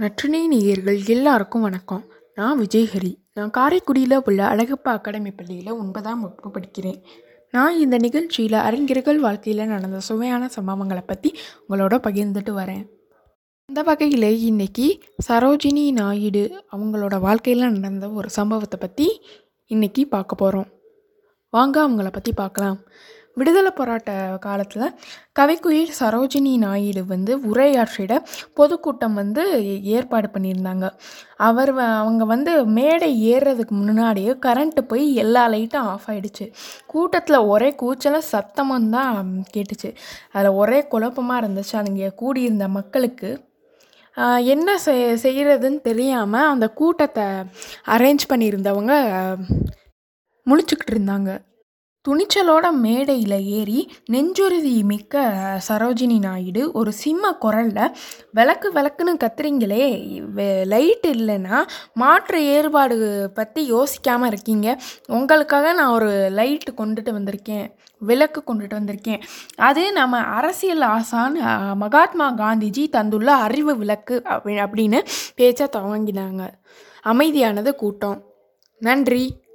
நற்றினை நேயர்கள் எல்லாருக்கும் வணக்கம். நான் விஜயஹரி. நான் காரைக்குடியில் உள்ள அழகப்பா அகாடமி பள்ளியில் ஒன்பதாம் வகுப்பு படிக்கிறேன். நான் இந்த நிகழ்ச்சியில் அறிஞர்கள் வாழ்க்கையில் நடந்த சுவையான சம்பவங்களை பற்றி உங்களோட பகிர்ந்துட்டு வரேன். அந்த வகையில் இன்றைக்கி சரோஜினி நாயுடு அவங்களோட வாழ்க்கையில் நடந்த ஒரு சம்பவத்தை பற்றி இன்னைக்கு பார்க்க போகிறோம் வாங்க அவங்கள பற்றி பார்க்கலாம். விடுதலை போராட்ட காலத்தில் கவிக்குயில் சரோஜினி நாயுடு வந்து உரையாற்றிட பொதுக்கூட்டம் வந்து ஏற்பாடு பண்ணியிருந்தாங்க. அவர் வ- அவங்க வந்து மேடை ஏறுறதுக்கு முன்னாடியே கரண்ட்டு போய் எல்லா லைட்டும் ஆஃப் ஆகிடுச்சு கூட்டத்தில் ஒரே கூச்சலும் சத்தமும் தான் கேட்டுச்சு. அதில் ஒரே குழப்பமாக இருந்துச்சு. அங்கே கூடியிருந்த மக்களுக்கு என்ன செய் செய்கிறதுன்னு தெரியாமல் அந்த கூட்டத்தை அரேஞ்ச் பண்ணியிருந்தவங்க முழிச்சுக்கிட்டு இருந்தாங்க. துணிச்சலோட மேடையில் ஏறி நெஞ்சுறுதி மிக்க சரோஜினி நாயுடு ஒரு சிம்ம குரலில் விளக்கு விளக்குன்னு கத்துறீங்களே லைட் இல்லைன்னா மாற்று ஏற்பாடு பற்றி யோசிக்காமல் இருக்கீங்க. உங்களுக்காக நான் ஒரு லைட்டு கொண்டுட்டு வந்திருக்கேன் விளக்கு கொண்டுட்டு வந்திருக்கேன். அது நம்ம அரசியல் ஆசான் மகாத்மா காந்திஜி தந்துள்ள அறிவு விளக்கு அப்படி அப்படின்னு பேச்சை துவங்கினாங்க. அமைதியானது கூட்டம். நன்றி.